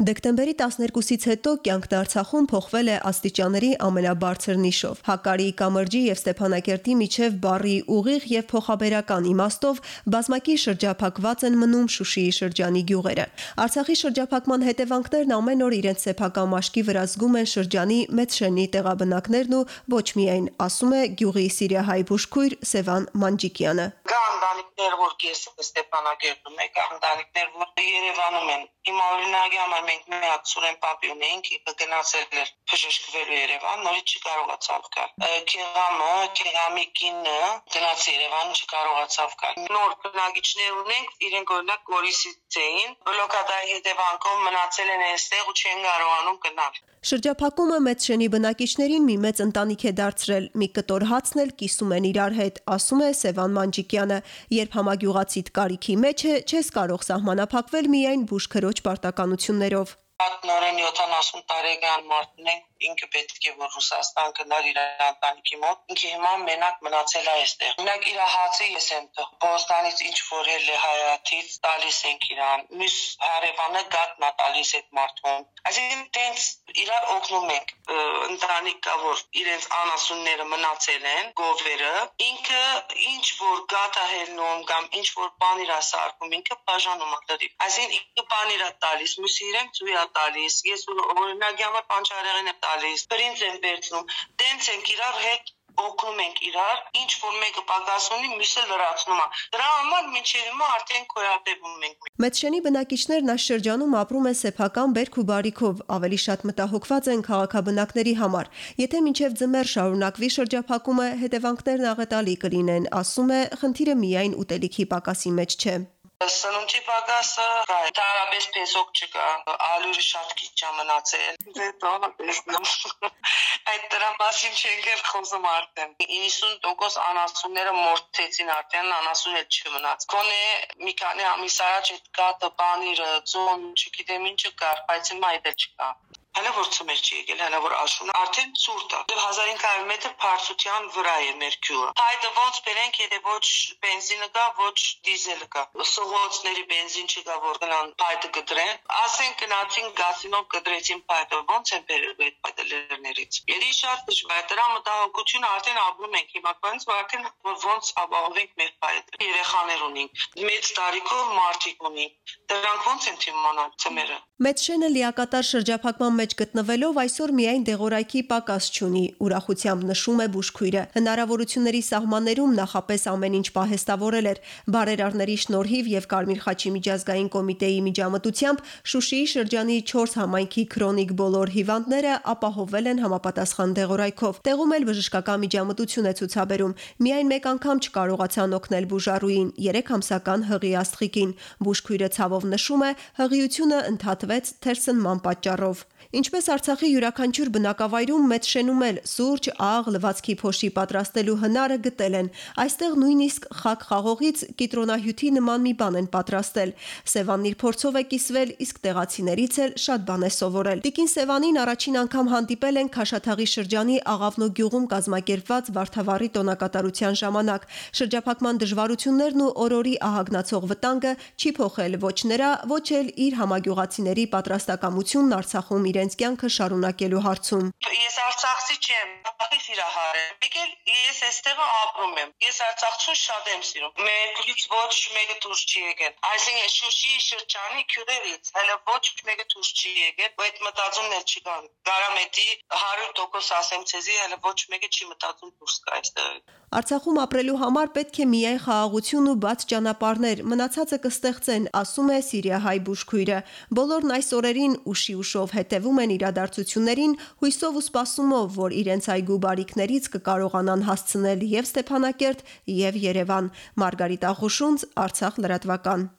Դեկտեմբերի 12-ից հետո կյանքն Արցախում փոխվել է աստիճանների ամենաբարձր նիշով։ Հակարիի կամրջի եւ Ստեփանակերտի միջև բարի ուղիղ եւ փոխաբերական իմաստով բազմակի շրջափակված են մնում Շուշիի շրջանի գյուղերը։ Արցախի շրջափակման հետևանքներն ամեն օր իրենց սեփական մաշկի վրա զգում են շրջանի Մեծշենի տեղաբնակներն ու ոչ միայն, ասում է գյուղի Սիրիահայ բուժքույր Սևան Մանջիկյանը։ Կա ընտանիքներ, որ կեսը Ստեփանակերտում է, կա ընտանիքներ, որ Երևանում են։ Հիմա օրինակի համար մենք միակ Սուրեն Պապի ունեինք, ինքը գնացել էր բժշկվելու Երևան, նորից չկարողացավ գալ։ Քեղամը, Քեղամի կինը գնաց Երևան, չկարողացավ գալ։ Նոր բնակիչներ ունենք, իրենք օրինակ Գորիսից էին, բլոկադայի հետևանքով մնացել են այստեղ ու չեն կարողանում գնալ։ Շրջափակումը մեծ շենի բնակիչներին մի մեծ ընտանիք է դարձրել։ Մի կտոր հացն էլ կիսում են իրար հետ, ասում է Սևան Մանջիկյանը։ Երբ համագյուղացիդ կարիքի մեջ է, չես կարող սահմանափակվել միայն բուժքրոջ պարտականություններով։ Նորեն 70 տարեկան մարդն է, ինքը պետք է որ Ռուսաստան գնար իր ընտանիքի մոտ, ինքը հիմա մենակ մնացել է այստեղ։ Մենակ իր հացը ես եմ տող, Բոստանից ինչ որ էլ է հայաթից տալիս ենք իրան։ Մյուս հարևանը գատնա տալիս այդ մարդուն։ Այսինքն տենց իրար օգնում ենք ընտանիք կա որ իրենց անասունները մնացել են գովերը ինքը ինչ որ գաթա հելնում կամ ինչ որ բան իրա սարքում ինքը բաժանում է դրի այսինքն ինքը բան իրա տալիս մյուսը իրեն ծույա տալիս ես օրինակի համար պանչարեղեն եմ տալիս բրինձ եմ վերցնում տենց ենք իրար հետ օգնում ենք իրար, ինչ որ մեկը պակաս ունի, մյուսը լրացնում է։ Դրա համար մինչև հիմա արդեն կոյատևում ենք։ Մեծշենի բնակիչներն այս շրջանում ապրում են սեփական բերք ու բարիքով, ավելի շատ մտահոգված են քաղաքաբնակների համար։ Եթե մինչև ձմեռ շարունակվի շրջափակումը, հետևանքներն աղետալի կլինեն, ասում է, խնդիրը միայն ուտելիքի պակասի մեջ չէ։ Սնունդի պակասը կա, տարաբես պեսոկ չկա, ալյուրը շատ քիչ է մնացել։ Դե տոնը տեսնում։ Այդ դրա մասին չենք էլ խոսում արդեն։ 90% անասունները մորթեցին արդեն, անասուն էլ չմնաց։ Կոնե մի քանի ամիս առաջ այդ կատը, բանիրը, ծոն, չգիտեմ ինչը կար, բայց հիմա այդ էլ չկա հələ որ ծմեր չի եկել, հələ որ աշունը արդեն ցուրտ է։ Եվ 1500 մետր բարձրության վրա է մեր գյուղը։ Հայտը ոնց բերենք, եթե ոչ բենզինը կա, ոչ դիզելը կա։ Սողոցների բենզին չկա, որ գնան հայտը կդրեն։ Ասեն գնացին գազինով կդրեցին հայտը, ոնց են բերել այդ հայտը լերներից։ Երի շատ դժվար, դրա մտահոգությունը արդեն ապրում ենք հիմա, ոնց արդեն ոնց ապահովենք մեր հայտը։ Երեխաներ ունենք, մեծ տարիքով մարդիկ ունենք։ Դրանք ոնց են թիմանալ ծմերը։ Մեծ շենը լիակատար շրջափակման մեջ գտնվելով այսօր միայն դեղորայքի պակաս չունի, ուրախությամբ նշում է բուժքույրը։ Հնարավորությունների սահմաններում նախապես ամեն ինչ պահեստավորել էր։ Բարերարների շնորհիվ եւ Կարմիր խաչի միջազգային կոմիտեի միջամտությամբ Շուշիի շրջանի 4 համայնքի քրոնիկ բոլոր հիվանդները ապահովել են համապատասխան դեղորայքով։ Տեղում էլ բժշկական միջամտություն է ցուցաբերում։ Միայն մեկ անգամ չկարողացան օգնել բուժարուին 3 ամսական հղի աստղիկին։ Բուժքույրը ցավով նշում է, հղիությունը ընդհատվեց թերսնման պատճառով։ Ինչպես Արցախի յուրաքանչյուր բնակավայրում մեծ շենում էլ սուրճ, աղ, լվացքի փոշի պատրաստելու հնարը գտել են։ Այստեղ նույնիսկ խակ խաղողից կիտրոնահյութի նման մի բան են պատրաստել։ Սևանն իր փորձով է կիսվել, իսկ տեղացիներից էլ շատ բան է սովորել։ Տիկին Սևանին առաջին անգամ հանդիպել են Քաշաթաղի շրջանի Աղավնո գյուղում կազմակերպված Վարդավառի տոնակատարության ժամանակ։ Շրջափակման դժվարություններն ու օրորի ահագնացող վտանգը չի փոխել ոչ նրա, ոչ էլ իր համագյուղացիների պատրաստակամությունն Արցախում իրենց կյանքը շարունակելու հարցում։ Ես Արցախցի չեմ, Արցախի սիրահար եմ։ Եկել ես այստեղ ապրում եմ։ Ես Արցախցուն շատ եմ սիրում։ Մեկից ոչ մեկը դուրս չի եկել։ Այսինքն Շուշիի շրջանի քյուրերից հələ ոչ մեկը դուրս չի եկել, ու այդ մտածումն էլ չկան։ Գարամետի 100% ասեմ ցեզի, հələ ոչ մեկը չի մտածում դուրս գա այստեղ։ Արցախում ապրելու համար պետք է միայն խաղաղություն ու բաց ճանապարհներ, մնացածը կստեղծեն, ասում է Սիրիահայ բուժքույրը։ Բոլորն այս օրերին ուշի ուշով հետևում են իրադարձություններին, հույսով ու սպասումով, որ իրենց այգու բարիկներից կկարողանան հասցնել եւ Ստեփանակերտ, եւ Երևան։ Մարգարիտ Աղուշունց, Արցախ լրատվական։